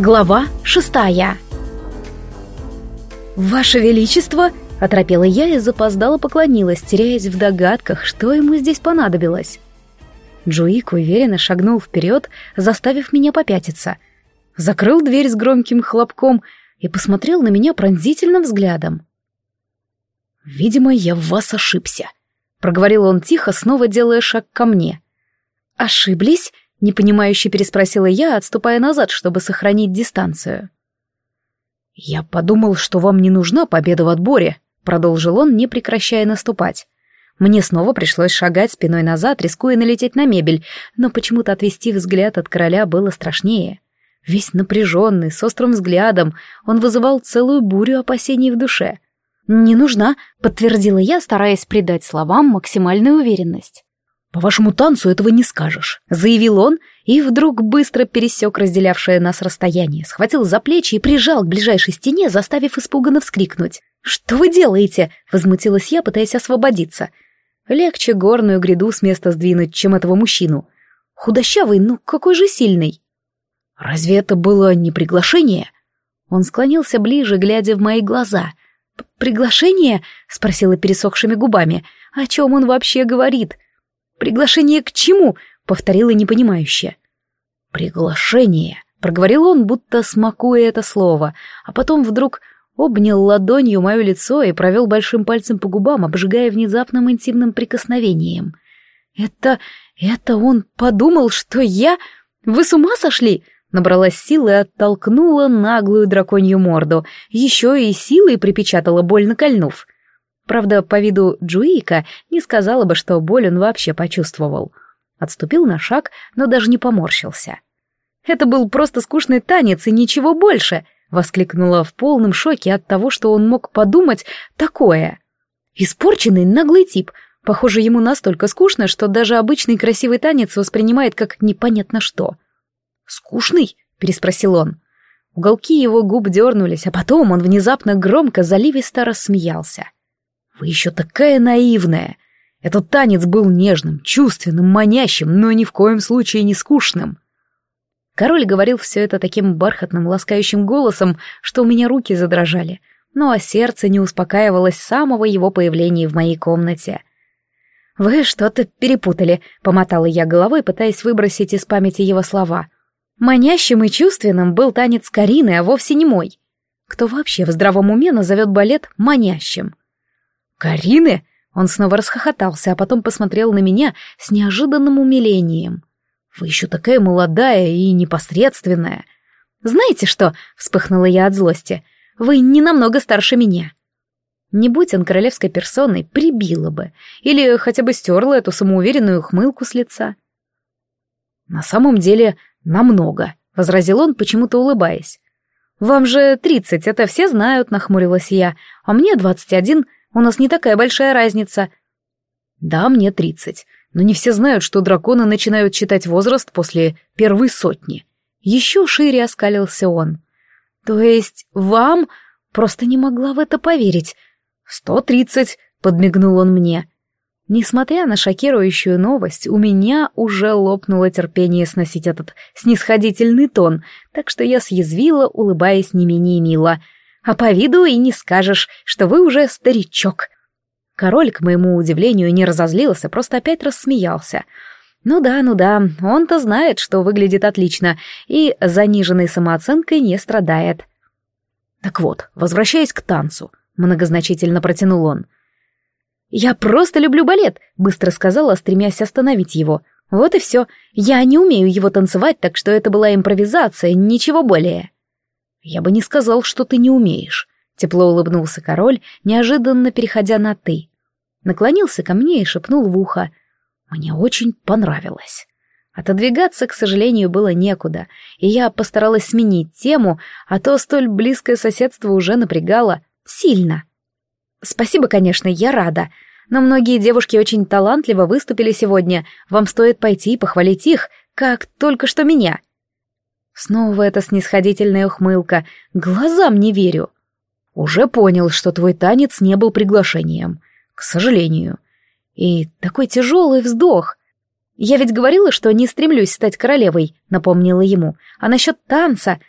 Глава шестая. «Ваше Величество!» — оторопела я и запоздала поклонилась, теряясь в догадках, что ему здесь понадобилось. Джуик уверенно шагнул вперед, заставив меня попятиться. Закрыл дверь с громким хлопком и посмотрел на меня пронзительным взглядом. «Видимо, я в вас ошибся», — проговорил он тихо, снова делая шаг ко мне. «Ошиблись?» Непонимающе переспросила я, отступая назад, чтобы сохранить дистанцию. «Я подумал, что вам не нужна победа в отборе», — продолжил он, не прекращая наступать. Мне снова пришлось шагать спиной назад, рискуя налететь на мебель, но почему-то отвести взгляд от короля было страшнее. Весь напряженный, с острым взглядом, он вызывал целую бурю опасений в душе. «Не нужна», — подтвердила я, стараясь придать словам максимальную уверенность. «По вашему танцу этого не скажешь», — заявил он, и вдруг быстро пересек разделявшее нас расстояние, схватил за плечи и прижал к ближайшей стене, заставив испуганно вскрикнуть. «Что вы делаете?» — возмутилась я, пытаясь освободиться. Легче горную гряду с места сдвинуть, чем этого мужчину. Худощавый, ну какой же сильный. «Разве это было не приглашение?» Он склонился ближе, глядя в мои глаза. «Приглашение?» — спросила пересохшими губами. «О чем он вообще говорит?» «Приглашение к чему?» — повторила непонимающе. «Приглашение», — проговорил он, будто смакуя это слово, а потом вдруг обнял ладонью мое лицо и провел большим пальцем по губам, обжигая внезапным интимным прикосновением. «Это... это он подумал, что я... Вы с ума сошли?» Набралась силы и оттолкнула наглую драконью морду, еще и силой припечатала, больно кольнув. Правда, по виду Джуика не сказала бы, что боль он вообще почувствовал. Отступил на шаг, но даже не поморщился. «Это был просто скучный танец и ничего больше!» — воскликнула в полном шоке от того, что он мог подумать такое. «Испорченный наглый тип. Похоже, ему настолько скучно, что даже обычный красивый танец воспринимает как непонятно что». «Скучный?» — переспросил он. Уголки его губ дернулись, а потом он внезапно громко заливисто рассмеялся. Вы еще такая наивная. Этот танец был нежным, чувственным, манящим, но ни в коем случае не скучным. Король говорил все это таким бархатным, ласкающим голосом, что у меня руки задрожали, ну а сердце не успокаивалось с самого его появления в моей комнате. «Вы что-то перепутали», — помотала я головой, пытаясь выбросить из памяти его слова. Манящим и чувственным был танец Карины, а вовсе не мой. Кто вообще в здравом уме назовет балет манящим? «Карины?» Он снова расхохотался, а потом посмотрел на меня с неожиданным умилением. «Вы еще такая молодая и непосредственная». «Знаете что?» — вспыхнула я от злости. «Вы не намного старше меня». Не будь он королевской персоной, прибила бы. Или хотя бы стерла эту самоуверенную хмылку с лица. «На самом деле, намного», — возразил он, почему-то улыбаясь. «Вам же тридцать, это все знают», — нахмурилась я. «А мне двадцать один, у нас не такая большая разница». «Да, мне тридцать, но не все знают, что драконы начинают считать возраст после первой сотни». Еще шире оскалился он. «То есть вам...» Просто не могла в это поверить. «Сто тридцать», — подмигнул он мне. Несмотря на шокирующую новость, у меня уже лопнуло терпение сносить этот снисходительный тон, так что я съязвила, улыбаясь не менее мило — а по виду и не скажешь, что вы уже старичок». Король, к моему удивлению, не разозлился, просто опять рассмеялся. «Ну да, ну да, он-то знает, что выглядит отлично, и заниженной самооценкой не страдает». «Так вот, возвращаясь к танцу», — многозначительно протянул он. «Я просто люблю балет», — быстро сказала, стремясь остановить его. «Вот и все. Я не умею его танцевать, так что это была импровизация, ничего более». «Я бы не сказал, что ты не умеешь», — тепло улыбнулся король, неожиданно переходя на «ты». Наклонился ко мне и шепнул в ухо. «Мне очень понравилось». Отодвигаться, к сожалению, было некуда, и я постаралась сменить тему, а то столь близкое соседство уже напрягало сильно. «Спасибо, конечно, я рада, но многие девушки очень талантливо выступили сегодня, вам стоит пойти и похвалить их, как только что меня». Снова эта снисходительная ухмылка. Глазам не верю. Уже понял, что твой танец не был приглашением. К сожалению. И такой тяжелый вздох. Я ведь говорила, что не стремлюсь стать королевой, напомнила ему. А насчет танца...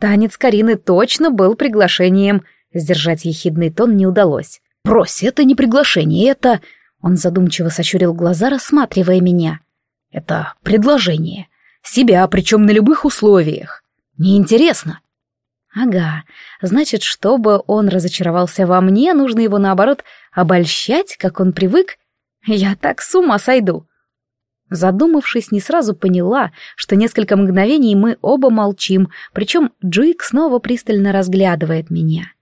Танец Карины точно был приглашением. Сдержать ехидный тон не удалось. «Брось, это не приглашение, это...» Он задумчиво сощурил глаза, рассматривая меня. «Это предложение. Себя, причем на любых условиях. Неинтересно». «Ага, значит, чтобы он разочаровался во мне, нужно его, наоборот, обольщать, как он привык? Я так с ума сойду». Задумавшись, не сразу поняла, что несколько мгновений мы оба молчим, причем Джуик снова пристально разглядывает меня.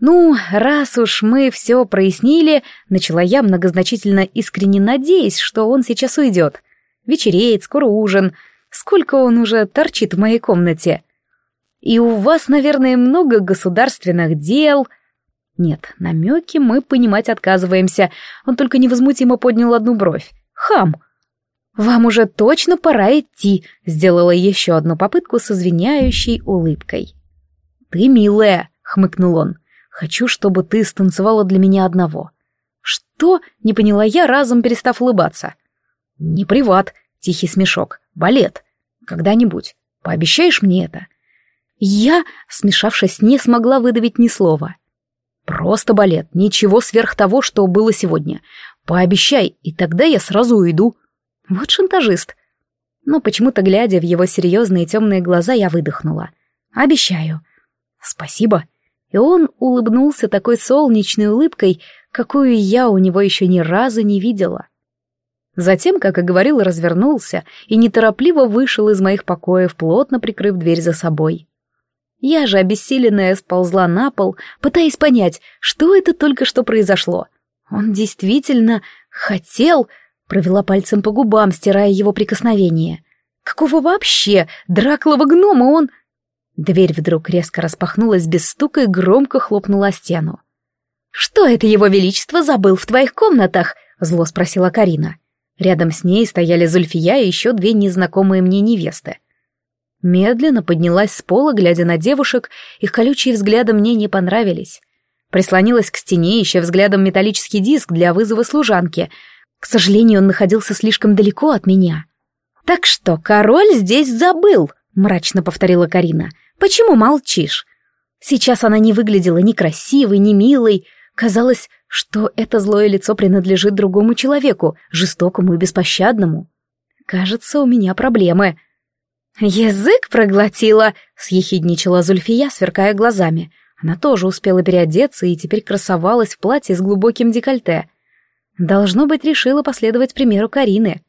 «Ну, раз уж мы все прояснили», — начала я многозначительно искренне надеясь, что он сейчас уйдет. Вечереет, скоро ужин. Сколько он уже торчит в моей комнате? И у вас, наверное, много государственных дел. Нет, намеки мы понимать отказываемся. Он только невозмутимо поднял одну бровь. Хам! «Вам уже точно пора идти», — сделала еще одну попытку с извиняющей улыбкой. «Ты милая», — хмыкнул он. «Хочу, чтобы ты станцевала для меня одного». «Что?» — не поняла я, разом перестав улыбаться. «Не приват», — тихий смешок. «Балет. Когда-нибудь. Пообещаешь мне это?» Я, смешавшись, не смогла выдавить ни слова. «Просто балет. Ничего сверх того, что было сегодня. Пообещай, и тогда я сразу уйду». Вот шантажист. Но почему-то, глядя в его серьезные темные глаза, я выдохнула. «Обещаю». «Спасибо». И он улыбнулся такой солнечной улыбкой, какую я у него еще ни разу не видела. Затем, как и говорил, развернулся и неторопливо вышел из моих покоев, плотно прикрыв дверь за собой. Я же, обессиленная, сползла на пол, пытаясь понять, что это только что произошло. Он действительно хотел Провела пальцем по губам, стирая его прикосновение. Какого вообще драклого гнома он... Дверь вдруг резко распахнулась без стука и громко хлопнула стену. «Что это его величество забыл в твоих комнатах?» — зло спросила Карина. Рядом с ней стояли Зульфия и еще две незнакомые мне невесты. Медленно поднялась с пола, глядя на девушек, их колючие взгляды мне не понравились. Прислонилась к стене, ища взглядом металлический диск для вызова служанки, к сожалению, он находился слишком далеко от меня. «Так что, король здесь забыл», — мрачно повторила Карина. «Почему молчишь?» Сейчас она не выглядела ни красивой, ни милой. Казалось, что это злое лицо принадлежит другому человеку, жестокому и беспощадному. Кажется, у меня проблемы. «Язык проглотила», — съехидничала Зульфия, сверкая глазами. Она тоже успела переодеться и теперь красовалась в платье с глубоким декольте. Должно быть, решила последовать примеру Карины.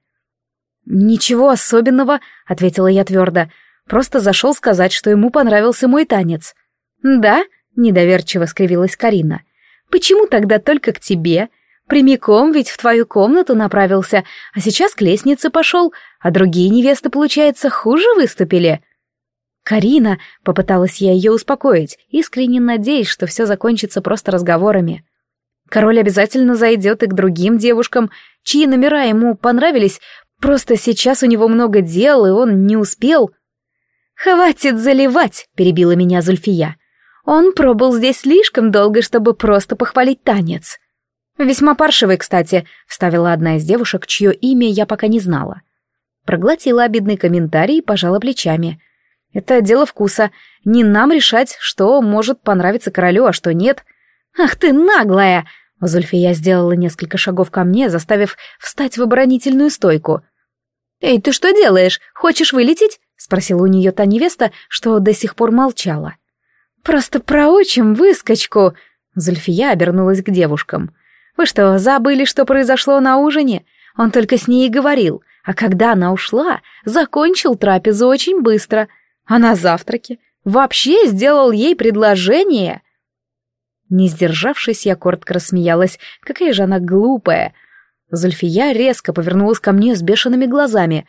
«Ничего особенного», — ответила я твердо. «Просто зашел сказать, что ему понравился мой танец». «Да?» — недоверчиво скривилась Карина. «Почему тогда только к тебе? Прямиком ведь в твою комнату направился, а сейчас к лестнице пошел, а другие невесты, получается, хуже выступили». «Карина», — попыталась я ее успокоить, искренне надеясь, что все закончится просто разговорами. Король обязательно зайдет и к другим девушкам, чьи номера ему понравились, просто сейчас у него много дел, и он не успел. «Хватит заливать!» — перебила меня Зульфия. «Он пробыл здесь слишком долго, чтобы просто похвалить танец». «Весьма паршивый, кстати», — вставила одна из девушек, чье имя я пока не знала. Проглотила обидный комментарий и пожала плечами. «Это дело вкуса. Не нам решать, что может понравиться королю, а что нет». «Ах ты наглая!» Зульфия сделала несколько шагов ко мне, заставив встать в оборонительную стойку. «Эй, ты что делаешь? Хочешь вылететь?» — спросила у нее та невеста, что до сих пор молчала. «Просто проучим выскочку!» Зульфия обернулась к девушкам. «Вы что, забыли, что произошло на ужине? Он только с ней и говорил, а когда она ушла, закончил трапезу очень быстро. А на завтраке вообще сделал ей предложение!» Не сдержавшись, я коротко рассмеялась. Какая же она глупая. Зульфия резко повернулась ко мне с бешеными глазами.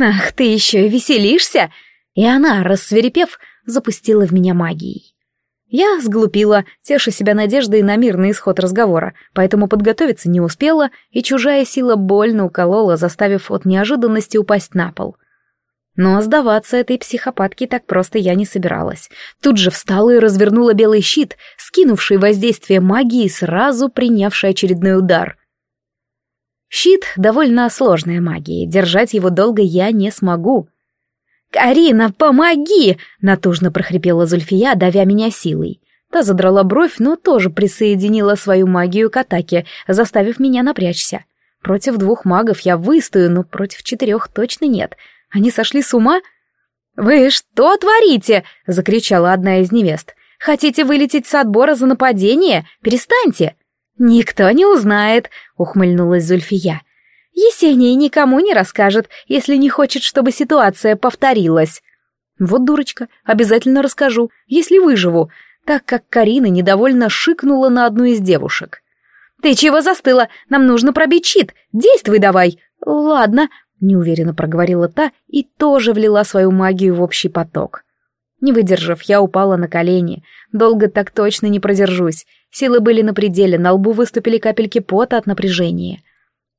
«Ах, ты еще и веселишься!» И она, рассверепев, запустила в меня магией. Я сглупила, теша себя надеждой на мирный исход разговора, поэтому подготовиться не успела, и чужая сила больно уколола, заставив от неожиданности упасть на пол. Но сдаваться этой психопатке так просто я не собиралась. Тут же встала и развернула белый щит, скинувший воздействие магии, сразу принявший очередной удар. Щит — довольно сложная магия, держать его долго я не смогу. «Карина, помоги!» — натужно прохрипела Зульфия, давя меня силой. Та задрала бровь, но тоже присоединила свою магию к атаке, заставив меня напрячься. Против двух магов я выстою, но против четырех точно нет. Они сошли с ума? «Вы что творите?» — закричала одна из невест. «Хотите вылететь с отбора за нападение? Перестаньте!» «Никто не узнает», — ухмыльнулась Зульфия. «Есения никому не расскажет, если не хочет, чтобы ситуация повторилась». «Вот дурочка, обязательно расскажу, если выживу», так как Карина недовольно шикнула на одну из девушек. «Ты чего застыла? Нам нужно пробить щит. Действуй давай!» «Ладно», — неуверенно проговорила та и тоже влила свою магию в общий поток. Не выдержав, я упала на колени. Долго так точно не продержусь. Силы были на пределе, на лбу выступили капельки пота от напряжения.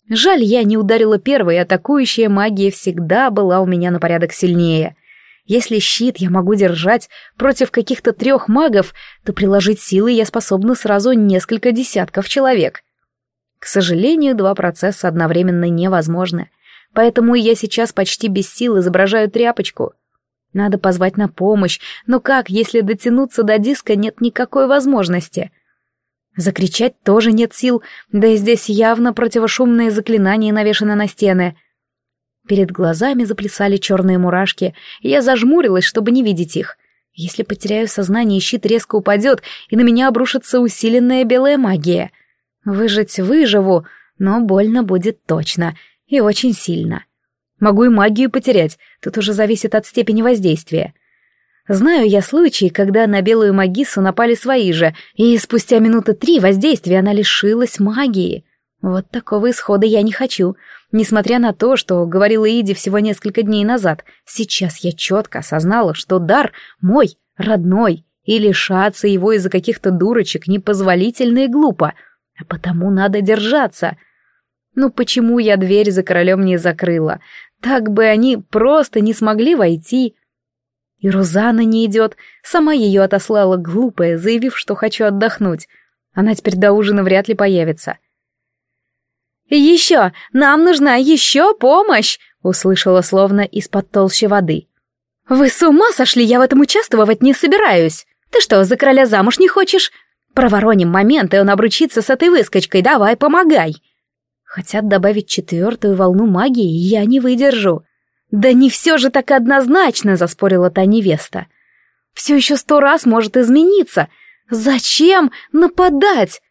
Жаль, я не ударила первой, атакующая магия всегда была у меня на порядок сильнее. Если щит я могу держать против каких-то трех магов, то приложить силы я способна сразу несколько десятков человек. К сожалению, два процесса одновременно невозможны, поэтому я сейчас почти без сил изображаю тряпочку — надо позвать на помощь, но как, если дотянуться до диска нет никакой возможности? Закричать тоже нет сил, да и здесь явно противошумные заклинания навешаны на стены. Перед глазами заплясали черные мурашки, и я зажмурилась, чтобы не видеть их. Если потеряю сознание, щит резко упадет, и на меня обрушится усиленная белая магия. Выжить выживу, но больно будет точно, и очень сильно. — Могу и магию потерять, тут уже зависит от степени воздействия. Знаю я случаи, когда на белую магису напали свои же, и спустя минуты три воздействия она лишилась магии. Вот такого исхода я не хочу. Несмотря на то, что говорила Иди всего несколько дней назад, сейчас я четко осознала, что дар мой, родной, и лишаться его из-за каких-то дурочек непозволительно и глупо, а потому надо держаться. Ну почему я дверь за королем не закрыла? Так бы они просто не смогли войти. И Рузана не идет, сама ее отослала глупая, заявив, что хочу отдохнуть. Она теперь до ужина вряд ли появится. «Еще! Нам нужна еще помощь!» — услышала словно из-под толщи воды. «Вы с ума сошли? Я в этом участвовать не собираюсь! Ты что, за короля замуж не хочешь? Провороним момент, и он обручится с этой выскочкой, давай, помогай!» Хотят добавить четвертую волну магии, я не выдержу. Да не все же так однозначно, заспорила та невеста. Все еще сто раз может измениться. Зачем нападать?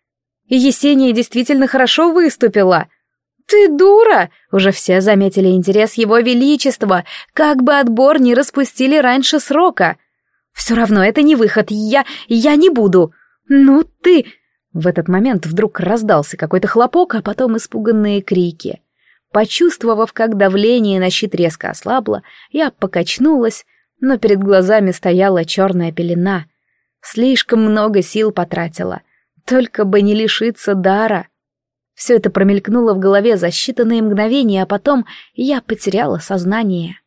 Есения действительно хорошо выступила. «Ты дура!» — уже все заметили интерес его величества, как бы отбор не распустили раньше срока. «Все равно это не выход, я... я не буду!» «Ну ты...» В этот момент вдруг раздался какой-то хлопок, а потом испуганные крики. Почувствовав, как давление на щит резко ослабло, я покачнулась, но перед глазами стояла черная пелена. Слишком много сил потратила. Только бы не лишиться дара. Все это промелькнуло в голове за считанные мгновения, а потом я потеряла сознание.